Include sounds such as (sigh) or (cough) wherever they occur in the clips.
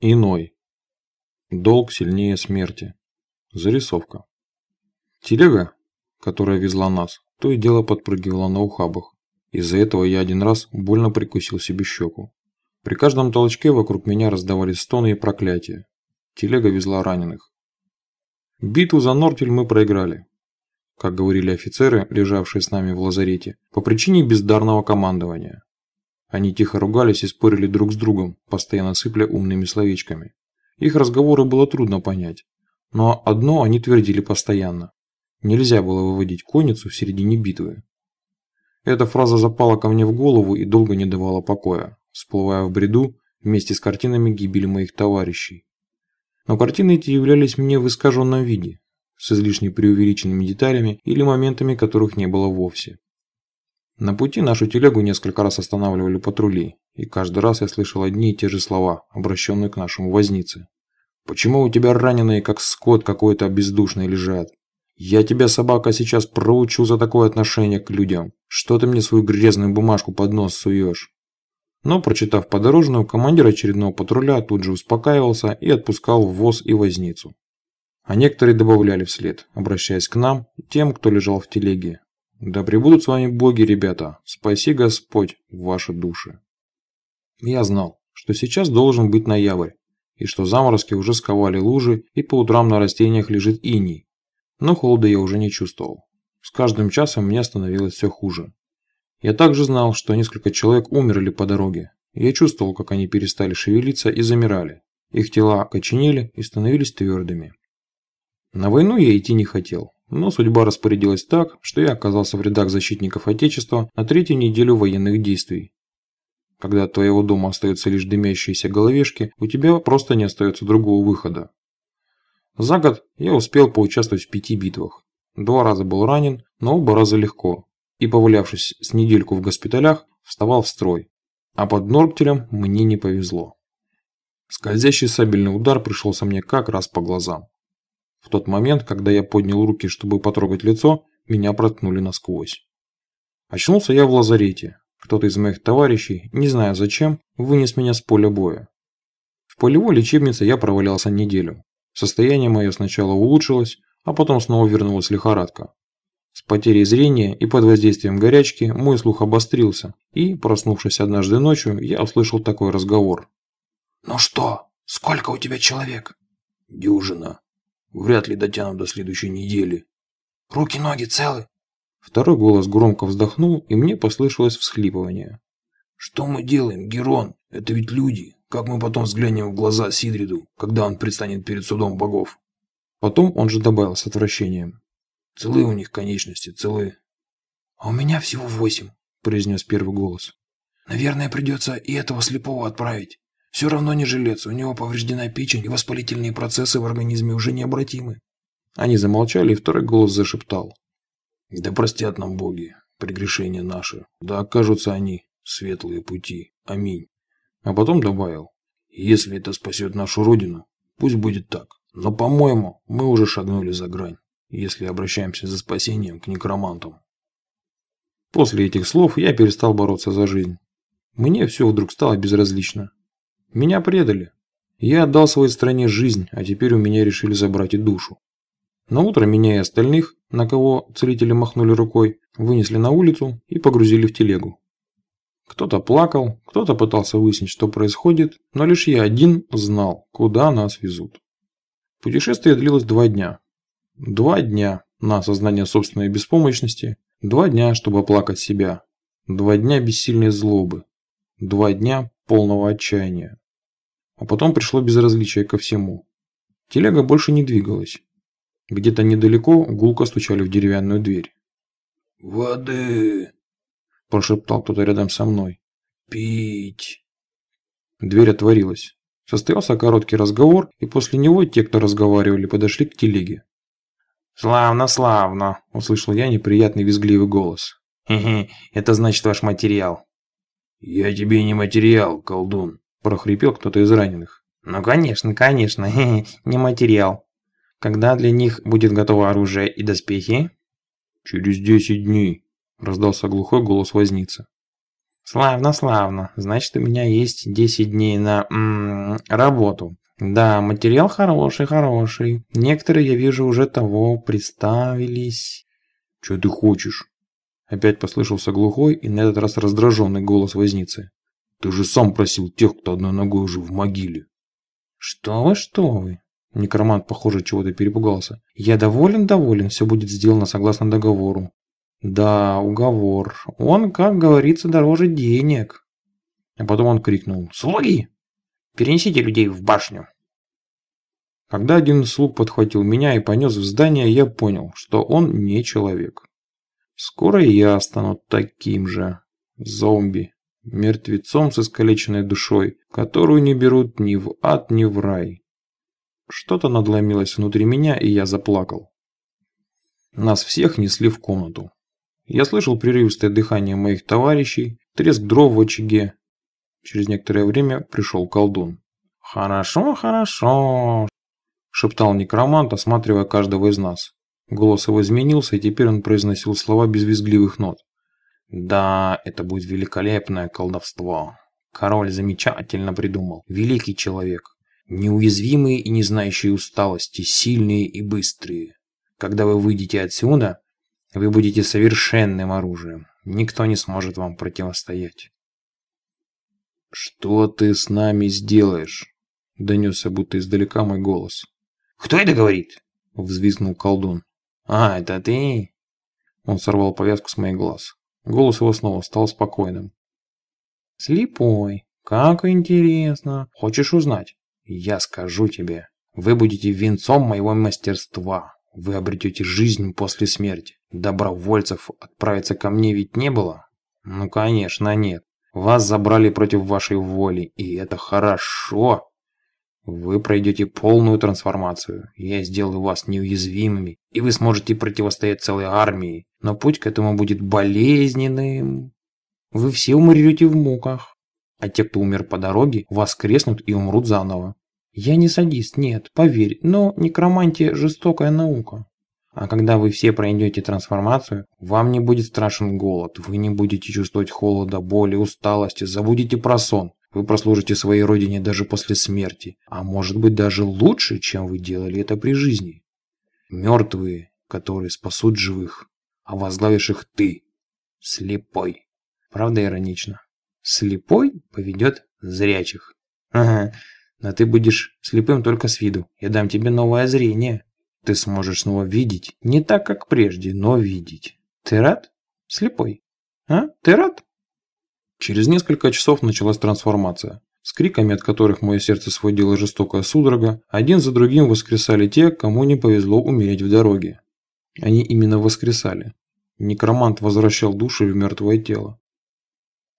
Иной. Долг сильнее смерти. Зарисовка. Телега, которая везла нас, то и дело подпрыгивала на ухабах. Из-за этого я один раз больно прикусил себе щеку. При каждом толчке вокруг меня раздавались стоны и проклятия. Телега везла раненых. Битву за Нортель мы проиграли. Как говорили офицеры, лежавшие с нами в лазарете, по причине бездарного командования. Они тихо ругались и спорили друг с другом, постоянно сыпля умными словечками. Их разговоры было трудно понять. Но одно они твердили постоянно. Нельзя было выводить конницу в середине битвы. Эта фраза запала ко мне в голову и долго не давала покоя, всплывая в бреду вместе с картинами гибели моих товарищей. Но картины эти являлись мне в искаженном виде, с излишне преувеличенными деталями или моментами, которых не было вовсе. На пути нашу телегу несколько раз останавливали патрули, и каждый раз я слышал одни и те же слова, обращенные к нашему вознице. «Почему у тебя раненые, как скот какой-то бездушный, лежат? Я тебя, собака, сейчас проучу за такое отношение к людям. Что ты мне свою грязную бумажку под нос суешь?» Но, прочитав подорожную, командир очередного патруля тут же успокаивался и отпускал в воз и возницу. А некоторые добавляли вслед, обращаясь к нам, тем, кто лежал в телеге. Да пребудут с вами боги, ребята. Спаси Господь ваши души. Я знал, что сейчас должен быть ноябрь, и что заморозки уже сковали лужи, и по утрам на растениях лежит иней. Но холода я уже не чувствовал. С каждым часом мне становилось все хуже. Я также знал, что несколько человек умерли по дороге. Я чувствовал, как они перестали шевелиться и замирали. Их тела окоченели и становились твердыми. На войну я идти не хотел. Но судьба распорядилась так, что я оказался в рядах защитников Отечества на третью неделю военных действий. Когда от твоего дома остаются лишь дымящиеся головешки, у тебя просто не остается другого выхода. За год я успел поучаствовать в пяти битвах. Два раза был ранен, но оба раза легко. И повалявшись с недельку в госпиталях, вставал в строй. А под Норктелем мне не повезло. Скользящий сабельный удар пришелся мне как раз по глазам. В тот момент, когда я поднял руки, чтобы потрогать лицо, меня проткнули насквозь. Очнулся я в лазарете. Кто-то из моих товарищей, не знаю зачем, вынес меня с поля боя. В полевой лечебнице я провалялся неделю. Состояние мое сначала улучшилось, а потом снова вернулась лихорадка. С потерей зрения и под воздействием горячки мой слух обострился, и, проснувшись однажды ночью, я услышал такой разговор. «Ну что, сколько у тебя человек?» «Дюжина», Вряд ли дотянут до следующей недели. Руки-ноги целы? Второй голос громко вздохнул, и мне послышалось всхлипывание. Что мы делаем, Герон? Это ведь люди. Как мы потом взглянем в глаза Сидриду, когда он предстанет перед судом богов? Потом он же добавил с отвращением. Целы у них конечности, целы. А у меня всего восемь, произнес первый голос. Наверное, придется и этого слепого отправить. Все равно не жилец, у него повреждена печень, и воспалительные процессы в организме уже необратимы. Они замолчали, и второй голос зашептал. Да простят нам боги, прегрешения наши, да окажутся они светлые пути. Аминь. А потом добавил. Если это спасет нашу родину, пусть будет так. Но, по-моему, мы уже шагнули за грань, если обращаемся за спасением к некромантам. После этих слов я перестал бороться за жизнь. Мне все вдруг стало безразлично. Меня предали. Я отдал своей стране жизнь, а теперь у меня решили забрать и душу. На утро меня и остальных, на кого целители махнули рукой, вынесли на улицу и погрузили в телегу. Кто-то плакал, кто-то пытался выяснить, что происходит, но лишь я один знал, куда нас везут. Путешествие длилось два дня. Два дня на осознание собственной беспомощности, два дня, чтобы оплакать себя, два дня бессильной злобы, два дня полного отчаяния. А потом пришло безразличие ко всему. Телега больше не двигалась. Где-то недалеко гулко стучали в деревянную дверь. «Воды!» – прошептал кто-то рядом со мной. «Пить!» Дверь отворилась. Состоялся короткий разговор, и после него те, кто разговаривали, подошли к телеге. «Славно, славно!» – услышал я неприятный визгливый голос. «Хе-хе, это значит ваш материал. «Я тебе не материал, колдун», – прохрипел кто-то из раненых. «Ну, конечно, конечно, (laughs) не материал. Когда для них будет готово оружие и доспехи?» «Через десять дней», – раздался глухой голос возницы. Славно, славно. Значит, у меня есть 10 дней на м -м, работу. Да, материал хороший, хороший. Некоторые, я вижу, уже того представились. Что ты хочешь? Опять послышался глухой и на этот раз раздраженный голос возницы. Ты же сам просил тех, кто одной ногой уже в могиле. Что вы, что вы? Некромант, похоже, чего-то перепугался. Я доволен, доволен, все будет сделано согласно договору. Да, уговор. Он, как говорится, дороже денег. А потом он крикнул. Слуги! Перенесите людей в башню. Когда один слуг подхватил меня и понес в здание, я понял, что он не человек. Скоро я стану таким же. Зомби. Мертвецом с искалеченной душой, которую не берут ни в ад, ни в рай. Что-то надломилось внутри меня, и я заплакал. Нас всех несли в комнату. Я слышал прерывистое дыхание моих товарищей, треск дров в очаге. Через некоторое время пришел колдун. «Хорошо, хорошо», – шептал некромант, осматривая каждого из нас. Голос его изменился, и теперь он произносил слова без визгливых нот. «Да, это будет великолепное колдовство. Король замечательно придумал. Великий человек. Неуязвимые и не знающие усталости, сильные и быстрые. Когда вы выйдете отсюда, вы будете совершенным оружием. Никто не сможет вам противостоять. «Что ты с нами сделаешь?» – донесся будто издалека мой голос. «Кто это говорит?» – взвизгнул колдун. «А, это ты?» Он сорвал повязку с моих глаз. Голос его снова стал спокойным. «Слепой. Как интересно. Хочешь узнать? Я скажу тебе. Вы будете венцом моего мастерства. Вы обретете жизнь после смерти. Добровольцев отправиться ко мне ведь не было? Ну, конечно, нет. Вас забрали против вашей воли, и это хорошо. Вы пройдете полную трансформацию. Я сделаю вас неуязвимыми, и вы сможете противостоять целой армии. Но путь к этому будет болезненным. Вы все умрете в муках. А те, кто умер по дороге, воскреснут и умрут заново. Я не садист, нет, поверь, но некромантия – жестокая наука. А когда вы все пройдете трансформацию, вам не будет страшен голод, вы не будете чувствовать холода, боли, усталости, забудете про сон. Вы прослужите своей родине даже после смерти, а может быть даже лучше, чем вы делали это при жизни. Мертвые, которые спасут живых, а возглавишь их ты, слепой. Правда иронично? Слепой поведет зрячих. Ага, но ты будешь слепым только с виду. Я дам тебе новое зрение. Ты сможешь снова видеть. Не так, как прежде, но видеть. Ты рад? Слепой. А? Ты рад? Через несколько часов началась трансформация. С криками, от которых мое сердце сводило жестокая судорога, один за другим воскресали те, кому не повезло умереть в дороге. Они именно воскресали. Некромант возвращал души в мертвое тело.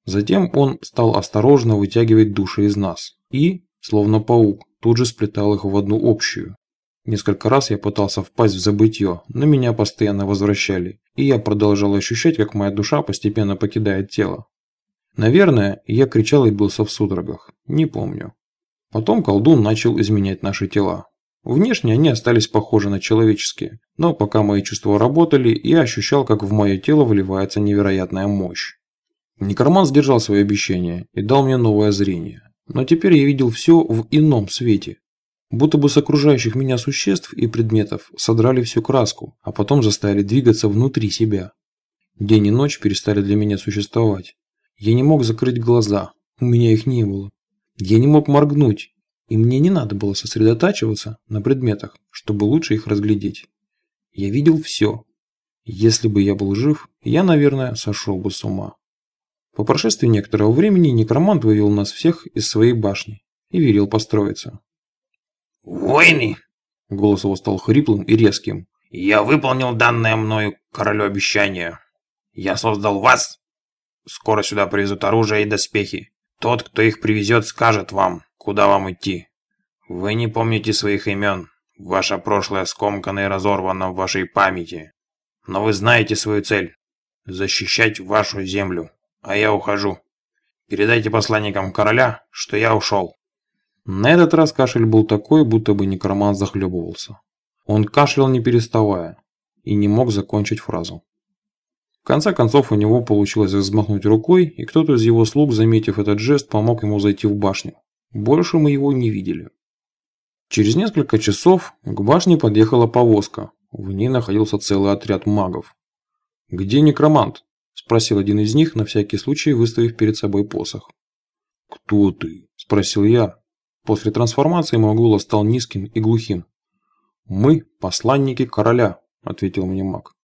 Затем он стал осторожно вытягивать души из нас и, словно паук, тут же сплетал их в одну общую. Несколько раз я пытался впасть в забытье, но меня постоянно возвращали, и я продолжал ощущать, как моя душа постепенно покидает тело. Наверное, я кричал и бился в судорогах, не помню. Потом колдун начал изменять наши тела. Внешне они остались похожи на человеческие, но пока мои чувства работали, я ощущал, как в мое тело вливается невероятная мощь. Некроман сдержал свои обещания и дал мне новое зрение. Но теперь я видел все в ином свете. Будто бы с окружающих меня существ и предметов содрали всю краску, а потом заставили двигаться внутри себя. День и ночь перестали для меня существовать. Я не мог закрыть глаза, у меня их не было. Я не мог моргнуть, и мне не надо было сосредотачиваться на предметах, чтобы лучше их разглядеть. Я видел все. Если бы я был жив, я, наверное, сошел бы с ума. По прошествии некоторого времени некромант вывел нас всех из своей башни и велел построиться. «Войны!» Голос его стал хриплым и резким. «Я выполнил данное мною королю обещание. Я создал вас. Скоро сюда привезут оружие и доспехи. Тот, кто их привезет, скажет вам, куда вам идти. Вы не помните своих имен. Ваше прошлое скомкано и разорвано в вашей памяти. Но вы знаете свою цель – защищать вашу землю а я ухожу. Передайте посланникам короля, что я ушел». На этот раз кашель был такой, будто бы некромант захлебывался. Он кашлял не переставая и не мог закончить фразу. Конце концов у него получилось взмахнуть рукой, и кто-то из его слуг, заметив этот жест, помог ему зайти в башню. Больше мы его не видели. Через несколько часов к башне подъехала повозка. В ней находился целый отряд магов. «Где некромант?» – спросил один из них, на всякий случай выставив перед собой посох. «Кто ты?» – спросил я. После трансформации голос стал низким и глухим. «Мы – посланники короля», – ответил мне маг.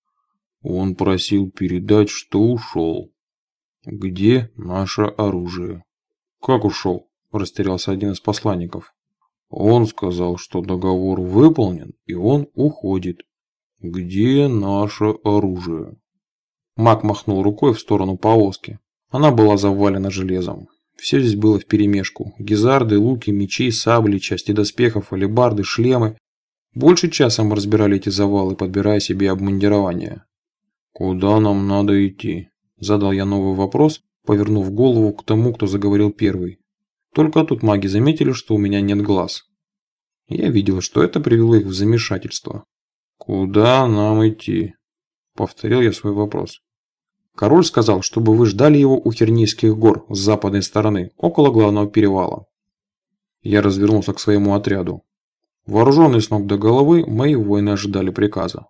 Он просил передать, что ушел. Где наше оружие? Как ушел? Растерялся один из посланников. Он сказал, что договор выполнен, и он уходит. Где наше оружие? Маг махнул рукой в сторону повозки. Она была завалена железом. Все здесь было вперемешку. Гизарды, луки, мечи, сабли, части доспехов, алебарды, шлемы. Больше часа мы разбирали эти завалы, подбирая себе обмундирование. «Куда нам надо идти?» Задал я новый вопрос, повернув голову к тому, кто заговорил первый. Только тут маги заметили, что у меня нет глаз. Я видел, что это привело их в замешательство. «Куда нам идти?» Повторил я свой вопрос. Король сказал, чтобы вы ждали его у Хернийских гор с западной стороны, около главного перевала. Я развернулся к своему отряду. Вооруженные с ног до головы, мои воины ожидали приказа.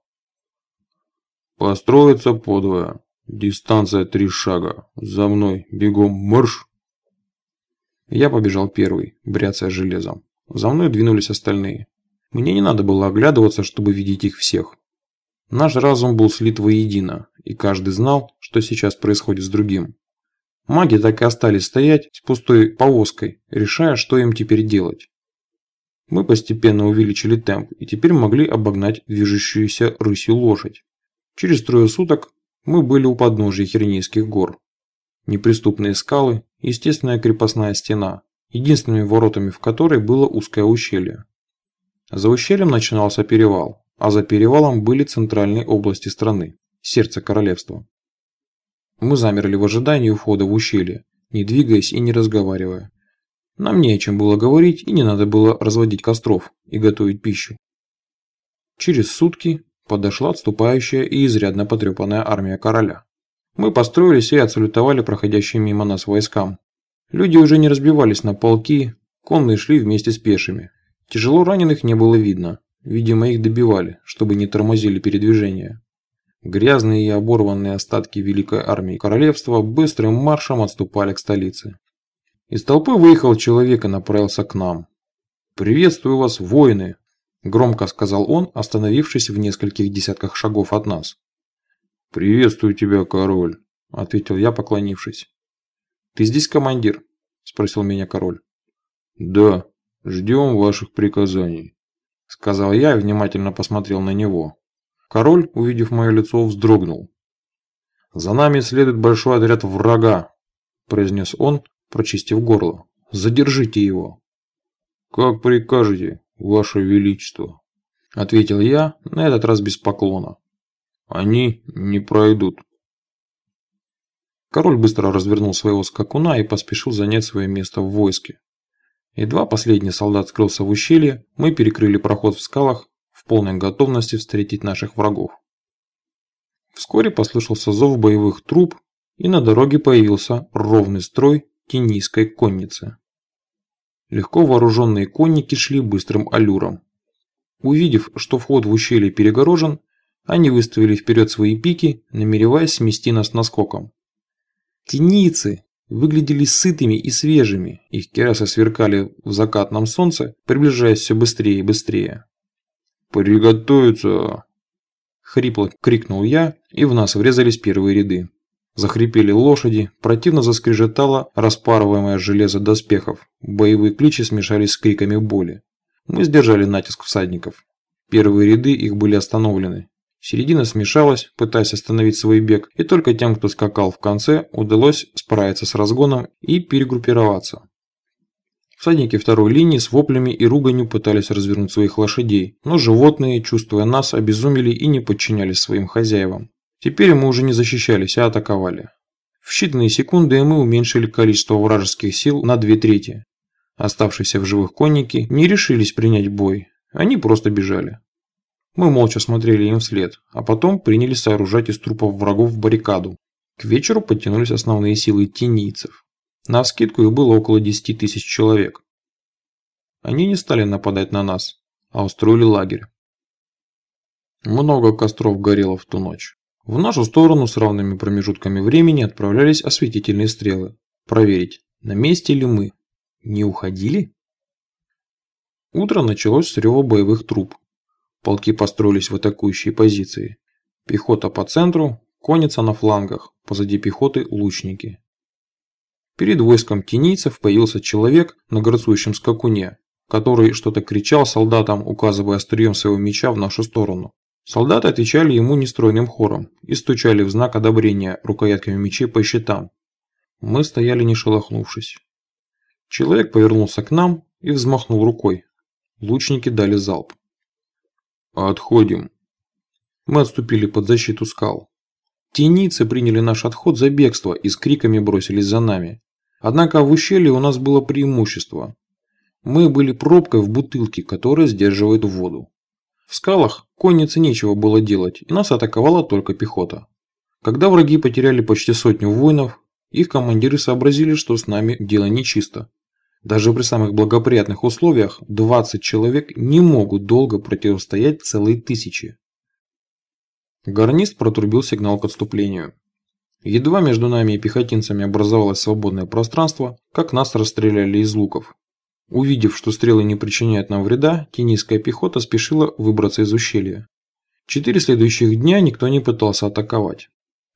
Построиться подвое. Дистанция три шага. За мной. Бегом марш. Я побежал первый, бряцая железом. За мной двинулись остальные. Мне не надо было оглядываться, чтобы видеть их всех. Наш разум был слит воедино, и каждый знал, что сейчас происходит с другим. Маги так и остались стоять с пустой повозкой, решая, что им теперь делать. Мы постепенно увеличили темп и теперь могли обогнать движущуюся рысью лошадь. Через трое суток мы были у подножия Хернейских гор. Неприступные скалы, естественная крепостная стена, единственными воротами в которой было узкое ущелье. За ущельем начинался перевал, а за перевалом были центральные области страны, сердце королевства. Мы замерли в ожидании входа в ущелье, не двигаясь и не разговаривая. Нам не о чем было говорить и не надо было разводить костров и готовить пищу. Через сутки Подошла отступающая и изрядно потрепанная армия короля. Мы построились и отсалютовали проходящим мимо нас войскам. Люди уже не разбивались на полки, конные шли вместе с пешими. Тяжело раненых не было видно. Видимо, их добивали, чтобы не тормозили передвижение. Грязные и оборванные остатки великой армии королевства быстрым маршем отступали к столице. Из толпы выехал человек и направился к нам. «Приветствую вас, воины!» Громко сказал он, остановившись в нескольких десятках шагов от нас. «Приветствую тебя, король», – ответил я, поклонившись. «Ты здесь командир?» – спросил меня король. «Да, ждем ваших приказаний», – сказал я и внимательно посмотрел на него. Король, увидев мое лицо, вздрогнул. «За нами следует большой отряд врага», – произнес он, прочистив горло. «Задержите его». «Как прикажете», «Ваше Величество», – ответил я, на этот раз без поклона. «Они не пройдут». Король быстро развернул своего скакуна и поспешил занять свое место в войске. Едва последний солдат скрылся в ущелье, мы перекрыли проход в скалах в полной готовности встретить наших врагов. Вскоре послышался зов боевых труб, и на дороге появился ровный строй тенийской конницы. Легко вооруженные конники шли быстрым аллюром. Увидев, что вход в ущелье перегорожен, они выставили вперед свои пики, намереваясь смести нас наскоком. Теницы выглядели сытыми и свежими, их керасы сверкали в закатном солнце, приближаясь все быстрее и быстрее. «Приготовиться!» Хрипло крикнул я, и в нас врезались первые ряды. Захрипели лошади, противно заскрежетало распарываемое железо доспехов. Боевые кличи смешались с криками боли. Мы сдержали натиск всадников. Первые ряды их были остановлены. Середина смешалась, пытаясь остановить свой бег, и только тем, кто скакал в конце, удалось справиться с разгоном и перегруппироваться. Всадники второй линии с воплями и руганью пытались развернуть своих лошадей, но животные, чувствуя нас, обезумели и не подчинялись своим хозяевам. Теперь мы уже не защищались, а атаковали. В считанные секунды мы уменьшили количество вражеских сил на две трети. Оставшиеся в живых конники не решились принять бой, они просто бежали. Мы молча смотрели им вслед, а потом принялись сооружать из трупов врагов баррикаду. К вечеру подтянулись основные силы тенийцев. На скидку их было около 10 тысяч человек. Они не стали нападать на нас, а устроили лагерь. Много костров горело в ту ночь. В нашу сторону с равными промежутками времени отправлялись осветительные стрелы. Проверить, на месте ли мы. Не уходили? Утро началось с рева боевых труб. Полки построились в атакующие позиции. Пехота по центру, конница на флангах, позади пехоты лучники. Перед войском тенийцев появился человек на горцующем скакуне, который что-то кричал солдатам, указывая острием своего меча в нашу сторону. Солдаты отвечали ему нестройным хором и стучали в знак одобрения рукоятками мечей по щитам. Мы стояли не шелохнувшись. Человек повернулся к нам и взмахнул рукой. Лучники дали залп. «Отходим». Мы отступили под защиту скал. Теницы приняли наш отход за бегство и с криками бросились за нами. Однако в ущелье у нас было преимущество. Мы были пробкой в бутылке, которая сдерживает воду. В скалах коннице нечего было делать, и нас атаковала только пехота. Когда враги потеряли почти сотню воинов, их командиры сообразили, что с нами дело нечисто. Даже при самых благоприятных условиях 20 человек не могут долго противостоять целые тысячи. Гарнист протрубил сигнал к отступлению. Едва между нами и пехотинцами образовалось свободное пространство, как нас расстреляли из луков. Увидев, что стрелы не причиняют нам вреда, тенийская пехота спешила выбраться из ущелья. Четыре следующих дня никто не пытался атаковать.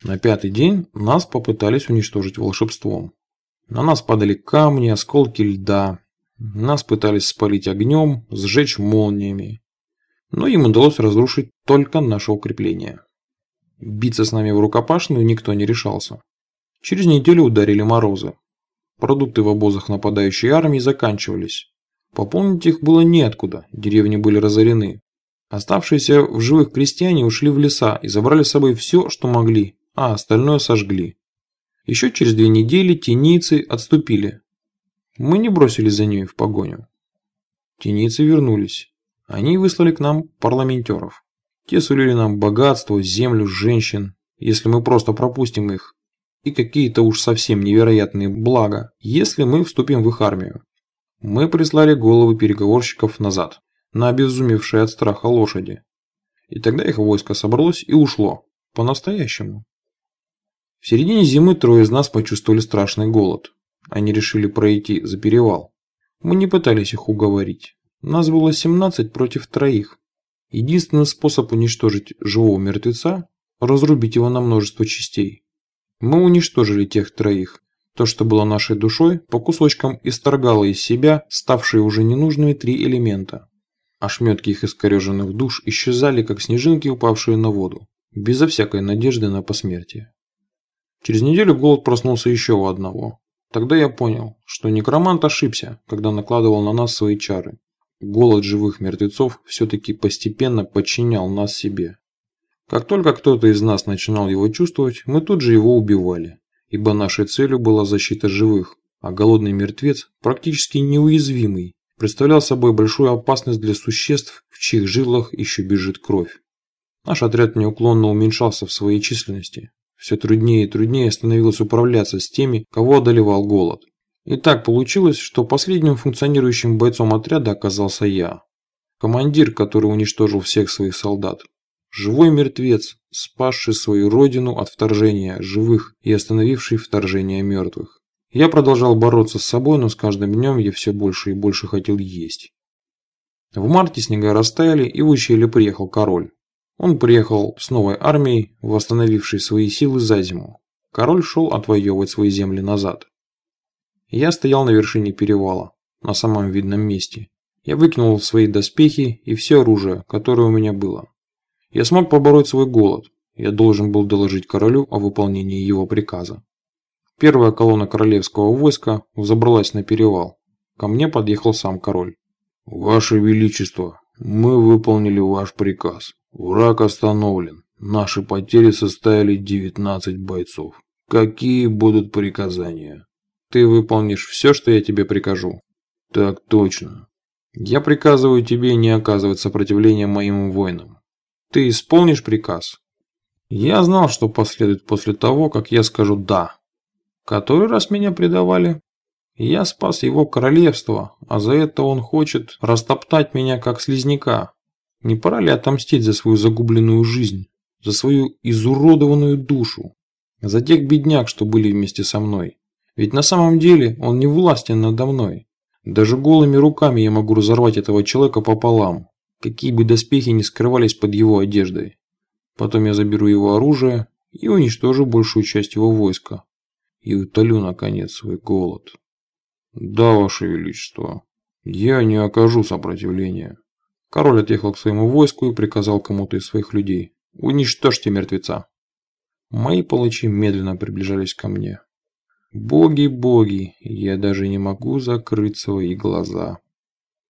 На пятый день нас попытались уничтожить волшебством. На нас падали камни, осколки льда. Нас пытались спалить огнем, сжечь молниями. Но им удалось разрушить только наше укрепление. Биться с нами в рукопашную никто не решался. Через неделю ударили морозы. Продукты в обозах нападающей армии заканчивались. Пополнить их было неоткуда, деревни были разорены. Оставшиеся в живых крестьяне ушли в леса и забрали с собой все, что могли, а остальное сожгли. Еще через две недели тенийцы отступили. Мы не бросились за ними в погоню. Тенийцы вернулись. Они выслали к нам парламентеров. Те сулили нам богатство, землю, женщин, если мы просто пропустим их, и какие-то уж совсем невероятные блага, если мы вступим в их армию. Мы прислали головы переговорщиков назад, на обезумевшие от страха лошади. И тогда их войско собралось и ушло. По-настоящему. В середине зимы трое из нас почувствовали страшный голод. Они решили пройти за перевал. Мы не пытались их уговорить. Нас было 17 против троих. Единственный способ уничтожить живого мертвеца – разрубить его на множество частей. Мы уничтожили тех троих. То, что было нашей душой, по кусочкам исторгало из себя ставшие уже ненужными три элемента. Ошметки их искореженных душ исчезали, как снежинки, упавшие на воду, безо всякой надежды на посмертие. Через неделю голод проснулся еще у одного. Тогда я понял, что некромант ошибся, когда накладывал на нас свои чары. Голод живых мертвецов все-таки постепенно подчинял нас себе. Как только кто-то из нас начинал его чувствовать, мы тут же его убивали, ибо нашей целью была защита живых, а голодный мертвец, практически неуязвимый, представлял собой большую опасность для существ, в чьих жилах еще бежит кровь. Наш отряд неуклонно уменьшался в своей численности, все труднее и труднее становилось управляться с теми, кого одолевал голод. И так получилось, что последним функционирующим бойцом отряда оказался я. Командир, который уничтожил всех своих солдат. Живой мертвец, спасший свою родину от вторжения живых и остановивший вторжение мертвых. Я продолжал бороться с собой, но с каждым днем я все больше и больше хотел есть. В марте снега растаяли, и в ущелье приехал король. Он приехал с новой армией, восстановившей свои силы за зиму. Король шел отвоевывать свои земли назад. Я стоял на вершине перевала, на самом видном месте. Я выкинул свои доспехи и все оружие, которое у меня было. Я смог побороть свой голод. Я должен был доложить королю о выполнении его приказа. Первая колонна королевского войска взобралась на перевал. Ко мне подъехал сам король. «Ваше Величество, мы выполнили ваш приказ. Враг остановлен. Наши потери составили 19 бойцов. Какие будут приказания? Ты выполнишь все, что я тебе прикажу. Так точно. Я приказываю тебе не оказывать сопротивления моим воинам. Ты исполнишь приказ? Я знал, что последует после того, как я скажу «да». Который раз меня предавали? Я спас его королевство, а за это он хочет растоптать меня как слизняка. Не пора ли отомстить за свою загубленную жизнь, за свою изуродованную душу, за тех бедняк, что были вместе со мной? Ведь на самом деле он не властен надо мной. Даже голыми руками я могу разорвать этого человека пополам, какие бы доспехи ни скрывались под его одеждой. Потом я заберу его оружие и уничтожу большую часть его войска. И утолю, наконец, свой голод. Да, Ваше Величество, я не окажу сопротивления. Король отъехал к своему войску и приказал кому-то из своих людей. Уничтожьте мертвеца. Мои палачи медленно приближались ко мне. Боги, боги, я даже не могу закрыть свои глаза.